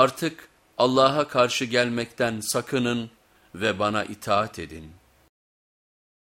Artık Allah'a karşı gelmekten sakının ve bana itaat edin.''